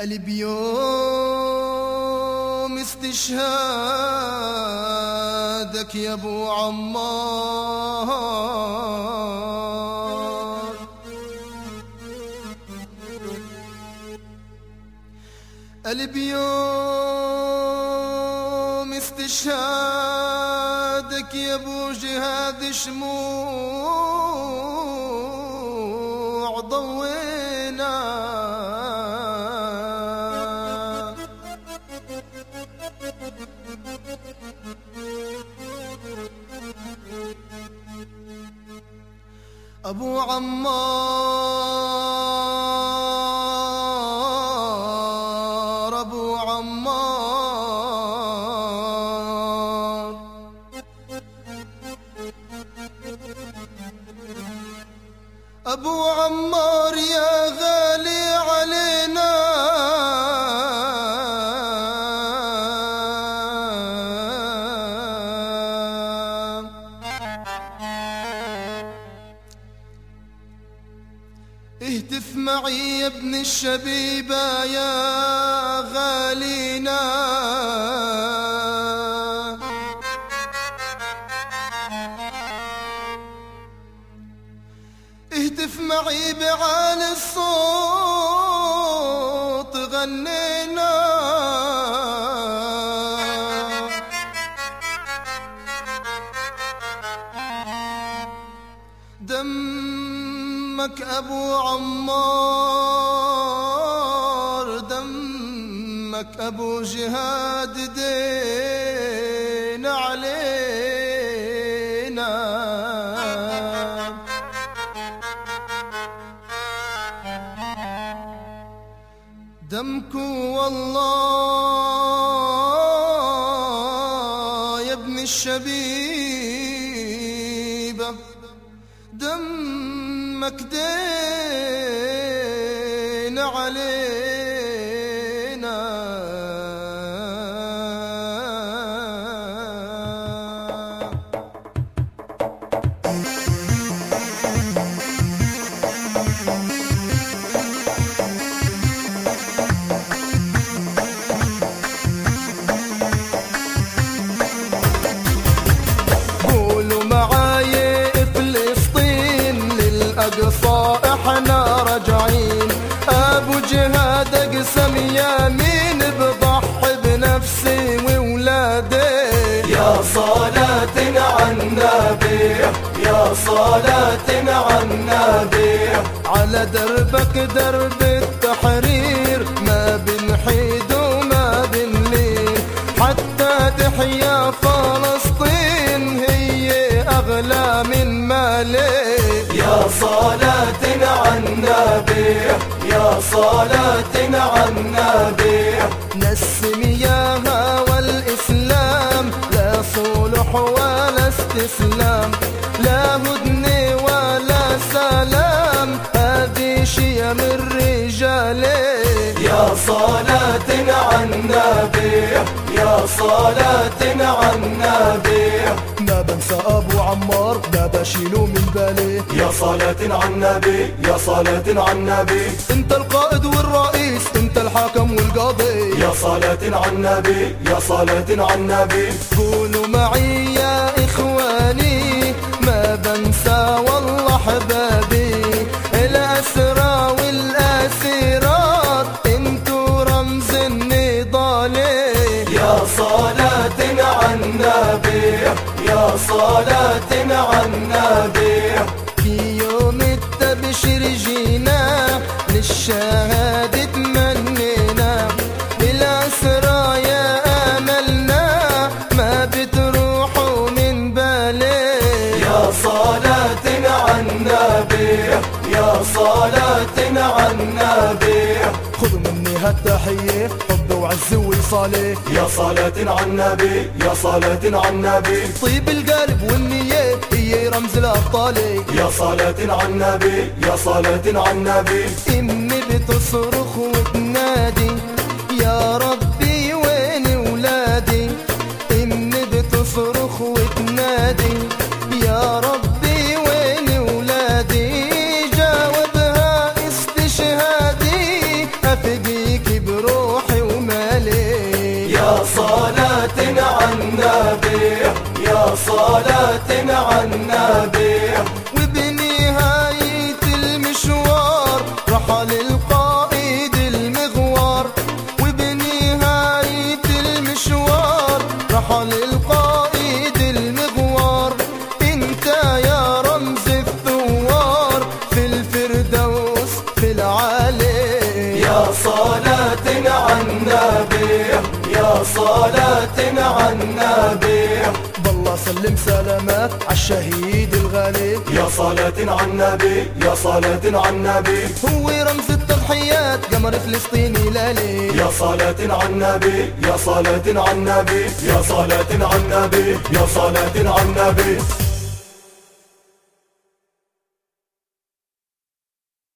البيوم استشهادك يا أبو عمار. البيوم استشهادك يا أبو جهاد شموع ضوينا. أبو عمار معي يا ابن الشبيبة يا غالينا. اهتف معي بعالي الصوت غنينا دمك أبو عمار دمك أبو جهاد دين علينا. دمكو والله دمك للأقصى إحنا راجعين أبو جهاد أقسم يمين بضحي بنفسي وولادي. يا صلاة على النبي يا صلاة على النبي على دربك درب التحرير ما بنحيد وما بنلين. حتى تحيا فلسطين صلاة على النبي يا صلاة على النبي. النبي يا صلاة على النبي ما بنسى أبو عمار ما بشيله من بالي. يا صلاة على النبي يا صلاة على النبي انت القائد والرئيس انت الحاكم والقاضي. يا صلاة على النبي يا صلاة على النبي قولوا معي النبي يا صلاة على النبي. في يوم التبشير جينا للشهادة تمنينا. الأسرى يا أملنا ما بتروحوا من بالي. يا صلاة على النبي يا صلاة على النبي. خذوا مني هالتحية حب وعز وصالي يا صلاة على النبي يا صلاة على النبي. طيب القلب والنية هي رمز الأبطال يا صلاة على النبي يا صلاة على النبي. امي بتصرخ وتنادي صلاة على النبي وبنهاية المشوار رحل القائد المغوار. وبنهاية المشوار رحل القائد المغوار. انت يا رمز الثوار في الفردوس في العالي يا صلاة على النبي يا صلاة على النبي بالله سلم سلامات عالشهيد الغالي يا صلاة على النبي يا صلاة على النبي. هو رمز التضحيات قمر فلسطيني لالي يا صلاة على النبي يا صلاة على النبي يا صلاة على النبي يا صلاة على النبي.